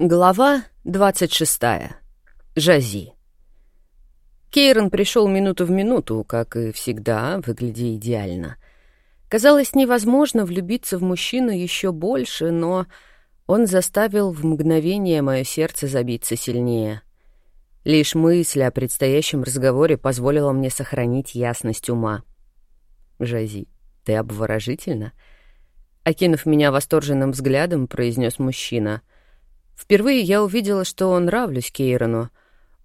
Глава 26. Жази. Кейрон пришел минуту в минуту, как и всегда, выглядя идеально. Казалось невозможно влюбиться в мужчину еще больше, но он заставил в мгновение мое сердце забиться сильнее. Лишь мысль о предстоящем разговоре позволила мне сохранить ясность ума. «Жази, ты обворожительна?» Окинув меня восторженным взглядом, произнес мужчина — Впервые я увидела, что он нравлюсь Кейрону.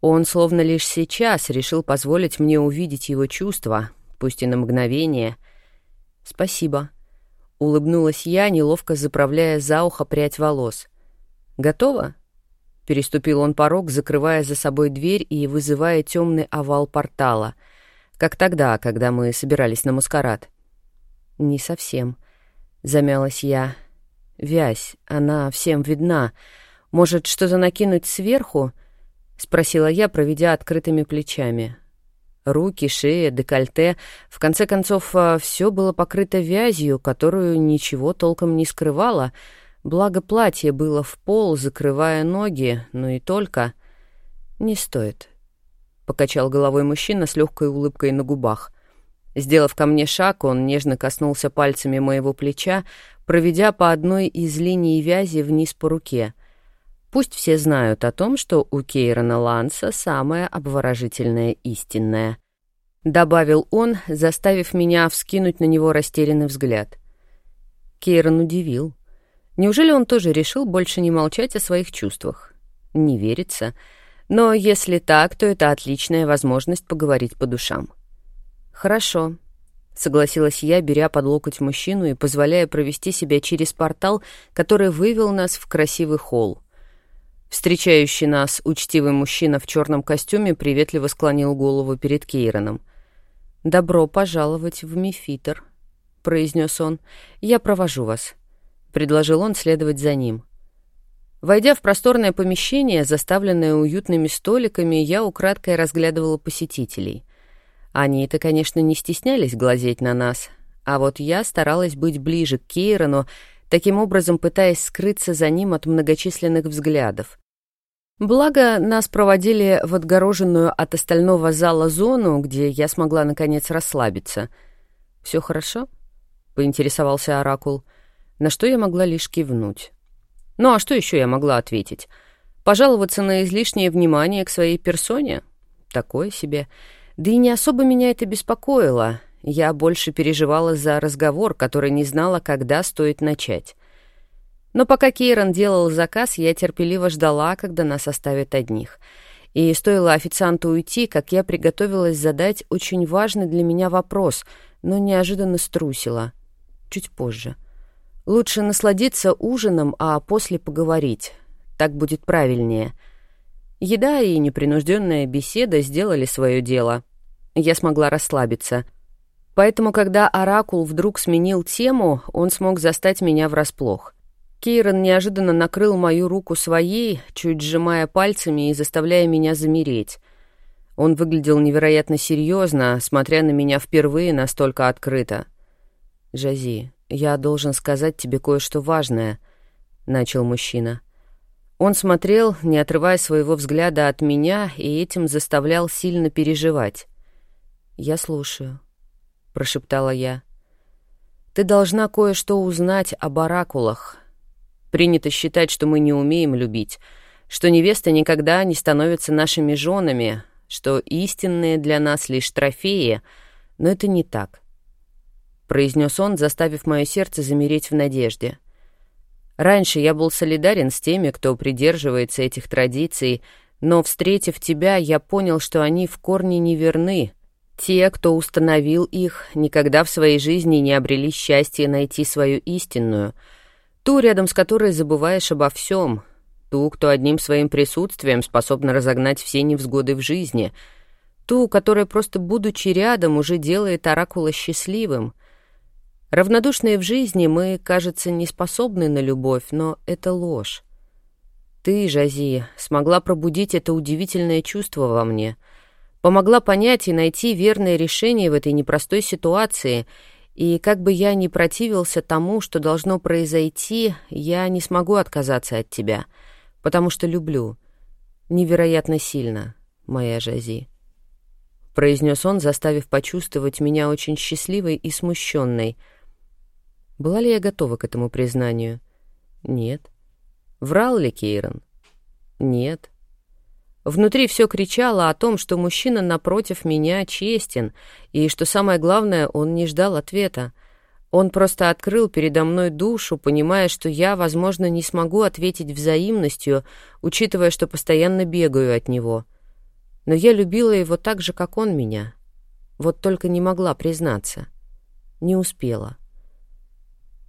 Он словно лишь сейчас решил позволить мне увидеть его чувства, пусть и на мгновение. «Спасибо», — улыбнулась я, неловко заправляя за ухо прядь волос. «Готово?» Переступил он порог, закрывая за собой дверь и вызывая темный овал портала, как тогда, когда мы собирались на маскарад. «Не совсем», — замялась я. «Вязь, она всем видна». Может, что-то накинуть сверху?» — спросила я, проведя открытыми плечами. Руки, шея, декольте. В конце концов, а, все было покрыто вязью, которую ничего толком не скрывало. Благо, платье было в пол, закрывая ноги, но и только. «Не стоит», — покачал головой мужчина с легкой улыбкой на губах. Сделав ко мне шаг, он нежно коснулся пальцами моего плеча, проведя по одной из линий вязи вниз по руке — Пусть все знают о том, что у Кейрона Ланса самая обворожительная истинная. Добавил он, заставив меня вскинуть на него растерянный взгляд. Кейрон удивил. Неужели он тоже решил больше не молчать о своих чувствах? Не верится. Но если так, то это отличная возможность поговорить по душам. «Хорошо», — согласилась я, беря под локоть мужчину и позволяя провести себя через портал, который вывел нас в красивый холл. Встречающий нас учтивый мужчина в черном костюме приветливо склонил голову перед Кейроном. «Добро пожаловать в Мефитер», — произнес он. «Я провожу вас», — предложил он следовать за ним. Войдя в просторное помещение, заставленное уютными столиками, я украдкой разглядывала посетителей. Они-то, конечно, не стеснялись глазеть на нас, а вот я старалась быть ближе к Кейрону, таким образом пытаясь скрыться за ним от многочисленных взглядов. Благо, нас проводили в отгороженную от остального зала зону, где я смогла, наконец, расслабиться. «Все хорошо?» — поинтересовался Оракул, на что я могла лишь кивнуть. Ну а что еще я могла ответить? Пожаловаться на излишнее внимание к своей персоне? Такое себе. Да и не особо меня это беспокоило. Я больше переживала за разговор, который не знала, когда стоит начать. Но пока Кейрон делал заказ, я терпеливо ждала, когда нас оставят одних. И стоило официанту уйти, как я приготовилась задать очень важный для меня вопрос, но неожиданно струсила. Чуть позже. Лучше насладиться ужином, а после поговорить. Так будет правильнее. Еда и непринужденная беседа сделали свое дело. Я смогла расслабиться. Поэтому, когда Оракул вдруг сменил тему, он смог застать меня врасплох — Кейрон неожиданно накрыл мою руку своей, чуть сжимая пальцами и заставляя меня замереть. Он выглядел невероятно серьезно, смотря на меня впервые настолько открыто. «Жази, я должен сказать тебе кое-что важное», — начал мужчина. Он смотрел, не отрывая своего взгляда от меня, и этим заставлял сильно переживать. «Я слушаю», — прошептала я. «Ты должна кое-что узнать об оракулах, Принято считать, что мы не умеем любить, что невеста никогда не становится нашими женами, что истинные для нас лишь трофеи, но это не так. Произнес он, заставив мое сердце замереть в надежде. Раньше я был солидарен с теми, кто придерживается этих традиций, но, встретив тебя, я понял, что они в корне неверны. Те, кто установил их, никогда в своей жизни не обрели счастье найти свою истинную — Ту, рядом с которой забываешь обо всем. Ту, кто одним своим присутствием способна разогнать все невзгоды в жизни. Ту, которая просто будучи рядом уже делает оракула счастливым. Равнодушные в жизни мы, кажется, не способны на любовь, но это ложь. Ты, Жази, смогла пробудить это удивительное чувство во мне. Помогла понять и найти верное решение в этой непростой ситуации — и как бы я ни противился тому, что должно произойти, я не смогу отказаться от тебя. потому что люблю. Невероятно сильно, моя Жази. Произнес он, заставив почувствовать меня очень счастливой и смущенной. Была ли я готова к этому признанию? Нет. Врал ли Кейрон? Нет. Внутри все кричало о том, что мужчина напротив меня честен, и, что самое главное, он не ждал ответа. Он просто открыл передо мной душу, понимая, что я, возможно, не смогу ответить взаимностью, учитывая, что постоянно бегаю от него. Но я любила его так же, как он меня. Вот только не могла признаться. Не успела.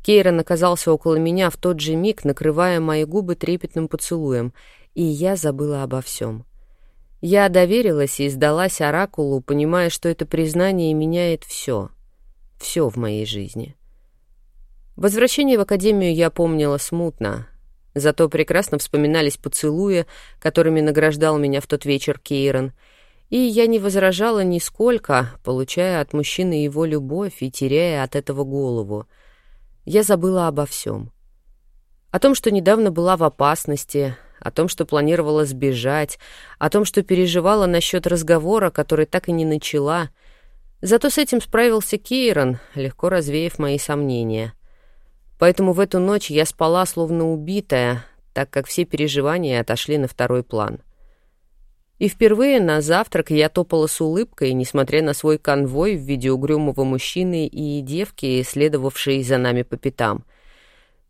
Кейрон оказался около меня в тот же миг, накрывая мои губы трепетным поцелуем, и я забыла обо всем. Я доверилась и сдалась Оракулу, понимая, что это признание меняет все. Все в моей жизни. Возвращение в академию я помнила смутно, зато прекрасно вспоминались поцелуи, которыми награждал меня в тот вечер Кейрон, и я не возражала нисколько, получая от мужчины его любовь и теряя от этого голову. Я забыла обо всем. О том, что недавно была в опасности, о том, что планировала сбежать, о том, что переживала насчет разговора, который так и не начала. Зато с этим справился Кейрон, легко развеяв мои сомнения. Поэтому в эту ночь я спала словно убитая, так как все переживания отошли на второй план. И впервые на завтрак я топала с улыбкой, несмотря на свой конвой в виде угрюмого мужчины и девки, следовавшей за нами по пятам.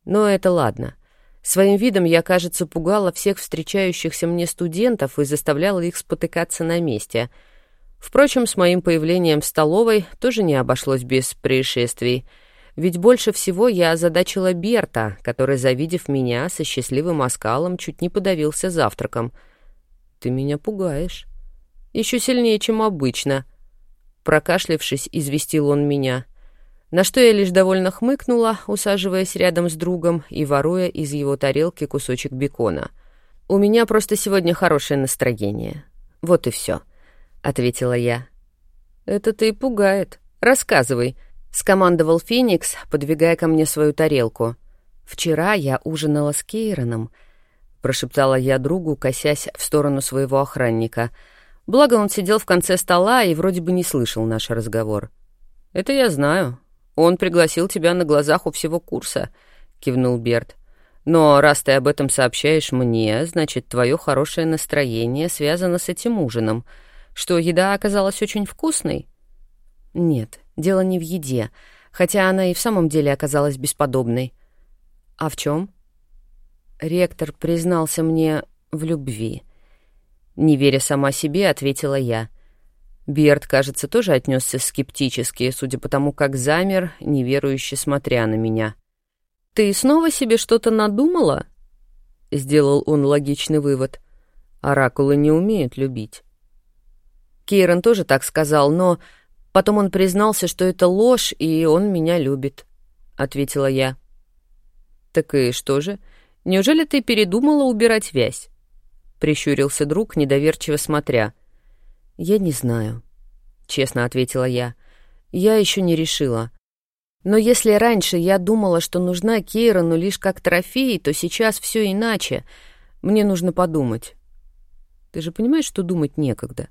Но это ладно. Своим видом я, кажется, пугала всех встречающихся мне студентов и заставляла их спотыкаться на месте. Впрочем, с моим появлением в столовой тоже не обошлось без происшествий. Ведь больше всего я озадачила Берта, который, завидев меня со счастливым оскалом, чуть не подавился завтраком. «Ты меня пугаешь. Еще сильнее, чем обычно». Прокашлившись, известил он меня — на что я лишь довольно хмыкнула, усаживаясь рядом с другом и воруя из его тарелки кусочек бекона. «У меня просто сегодня хорошее настроение. Вот и все», — ответила я. «Это ты и пугает. Рассказывай», — скомандовал Феникс, подвигая ко мне свою тарелку. «Вчера я ужинала с Кейроном», — прошептала я другу, косясь в сторону своего охранника. Благо он сидел в конце стола и вроде бы не слышал наш разговор. «Это я знаю», «Он пригласил тебя на глазах у всего курса», — кивнул Берт. «Но раз ты об этом сообщаешь мне, значит, твое хорошее настроение связано с этим ужином. Что, еда оказалась очень вкусной?» «Нет, дело не в еде, хотя она и в самом деле оказалась бесподобной». «А в чем?» Ректор признался мне в любви. Не веря сама себе, ответила я — Берт, кажется, тоже отнесся скептически, судя по тому, как замер, неверующе смотря на меня. «Ты снова себе что-то надумала?» — сделал он логичный вывод. «Оракулы не умеют любить». Кейрон тоже так сказал, но потом он признался, что это ложь, и он меня любит, — ответила я. «Так и что же? Неужели ты передумала убирать вязь?» — прищурился друг, недоверчиво смотря — «Я не знаю», — честно ответила я. «Я еще не решила. Но если раньше я думала, что нужна Кейрону лишь как трофей, то сейчас все иначе. Мне нужно подумать». «Ты же понимаешь, что думать некогда?»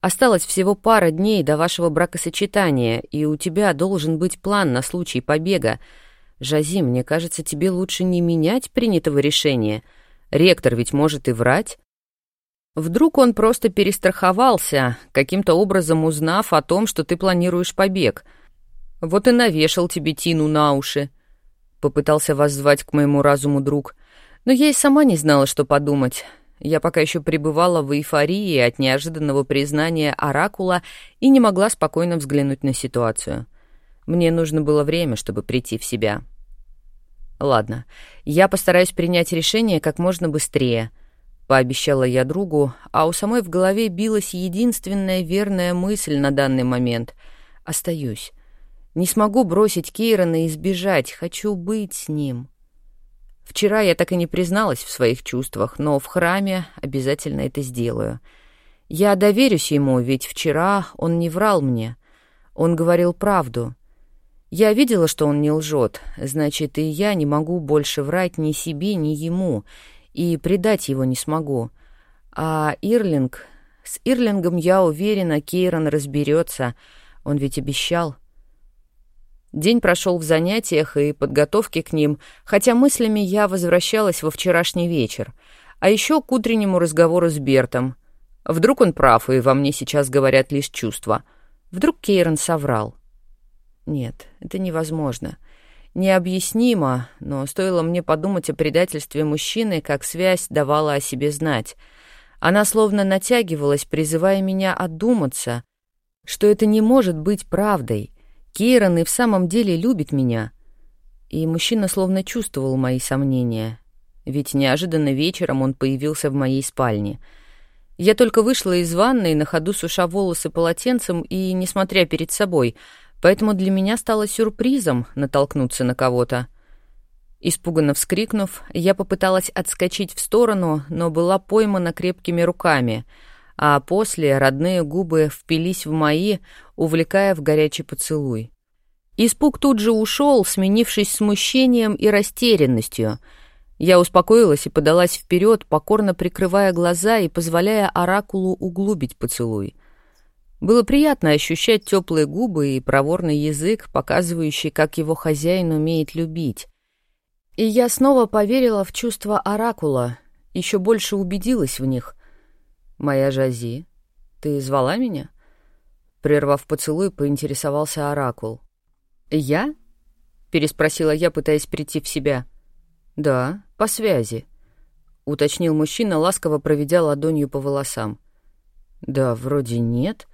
Осталось всего пара дней до вашего бракосочетания, и у тебя должен быть план на случай побега. Жази, мне кажется, тебе лучше не менять принятого решения. Ректор ведь может и врать. Вдруг он просто перестраховался, каким-то образом узнав о том, что ты планируешь побег. Вот и навешал тебе Тину на уши. Попытался воззвать к моему разуму друг. Но я и сама не знала, что подумать. Я пока еще пребывала в эйфории от неожиданного признания Оракула и не могла спокойно взглянуть на ситуацию. Мне нужно было время, чтобы прийти в себя. Ладно, я постараюсь принять решение как можно быстрее —— пообещала я другу, а у самой в голове билась единственная верная мысль на данный момент. «Остаюсь. Не смогу бросить Кейрона и сбежать. Хочу быть с ним». Вчера я так и не призналась в своих чувствах, но в храме обязательно это сделаю. Я доверюсь ему, ведь вчера он не врал мне. Он говорил правду. Я видела, что он не лжет, значит, и я не могу больше врать ни себе, ни ему — и предать его не смогу. А Ирлинг... С Ирлингом, я уверена, Кейрон разберется. Он ведь обещал. День прошел в занятиях и подготовке к ним, хотя мыслями я возвращалась во вчерашний вечер, а еще к утреннему разговору с Бертом. Вдруг он прав, и во мне сейчас говорят лишь чувства. Вдруг Кейрон соврал. Нет, это невозможно. Необъяснимо, но стоило мне подумать о предательстве мужчины, как связь давала о себе знать. Она словно натягивалась, призывая меня отдуматься, что это не может быть правдой. Кейрон и в самом деле любит меня. И мужчина словно чувствовал мои сомнения, ведь неожиданно вечером он появился в моей спальне. Я только вышла из ванной, на ходу суша волосы полотенцем и не смотря перед собой — поэтому для меня стало сюрпризом натолкнуться на кого-то. Испуганно вскрикнув, я попыталась отскочить в сторону, но была поймана крепкими руками, а после родные губы впились в мои, увлекая в горячий поцелуй. Испуг тут же ушел, сменившись смущением и растерянностью. Я успокоилась и подалась вперед, покорно прикрывая глаза и позволяя оракулу углубить поцелуй — было приятно ощущать теплые губы и проворный язык, показывающий, как его хозяин умеет любить. И я снова поверила в чувства Оракула, еще больше убедилась в них. «Моя Жази, ты звала меня?» Прервав поцелуй, поинтересовался Оракул. «Я?» — переспросила я, пытаясь прийти в себя. «Да, по связи», — уточнил мужчина, ласково проведя ладонью по волосам. «Да, вроде нет»,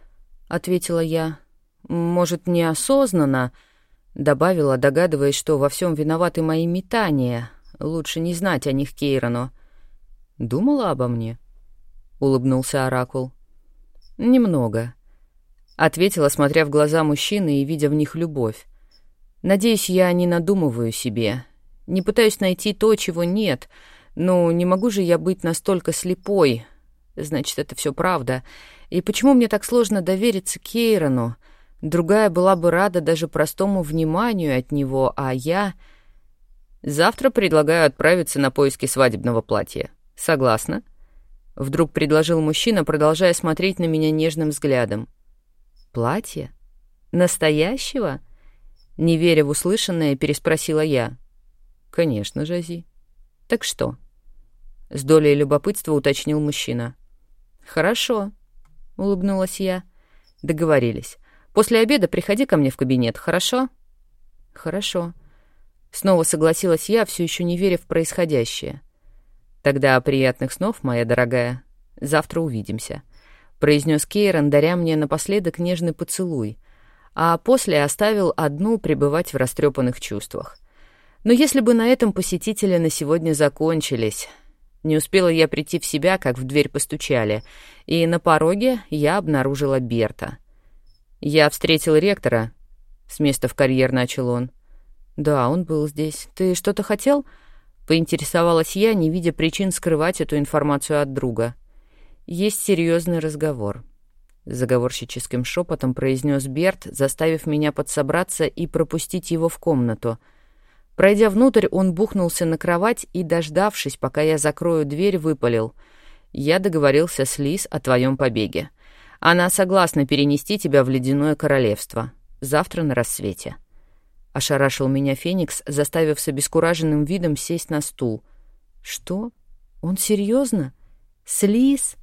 ответила я. Может, неосознанно, добавила, догадываясь, что во всем виноваты мои метания. Лучше не знать о них Кейрону. Думала обо мне? улыбнулся оракул. Немного, ответила, смотря в глаза мужчины и видя в них любовь. Надеюсь, я не надумываю себе, не пытаюсь найти то, чего нет. Но не могу же я быть настолько слепой. Значит, это все правда. И почему мне так сложно довериться Кейрону? Другая была бы рада даже простому вниманию от него, а я... Завтра предлагаю отправиться на поиски свадебного платья. Согласна? Вдруг предложил мужчина, продолжая смотреть на меня нежным взглядом. Платье? Настоящего? Не веря в услышанное, переспросила я. Конечно, Жази. Так что? С долей любопытства уточнил мужчина. Хорошо, — улыбнулась я. «Договорились. После обеда приходи ко мне в кабинет, хорошо?» «Хорошо». Снова согласилась я, все еще не веря в происходящее. «Тогда приятных снов, моя дорогая. Завтра увидимся», — произнес Кейрон, даря мне напоследок нежный поцелуй, а после оставил одну пребывать в растрепанных чувствах. Но если бы на этом посетители на сегодня закончились, не успела я прийти в себя, как в дверь постучали, и на пороге я обнаружила Берта. «Я встретил ректора», — с места в карьер начал он. «Да, он был здесь. Ты что-то хотел?» — поинтересовалась я, не видя причин скрывать эту информацию от друга. «Есть серьезный разговор», — заговорщическим шепотом произнес Берт, заставив меня подсобраться и пропустить его в комнату — Пройдя внутрь, он бухнулся на кровать и, дождавшись, пока я закрою дверь, выпалил. «Я договорился с Лис о твоем побеге. Она согласна перенести тебя в Ледяное Королевство. Завтра на рассвете». Ошарашил меня Феникс, заставив с обескураженным видом сесть на стул. «Что? Он серьезно? С Лис?»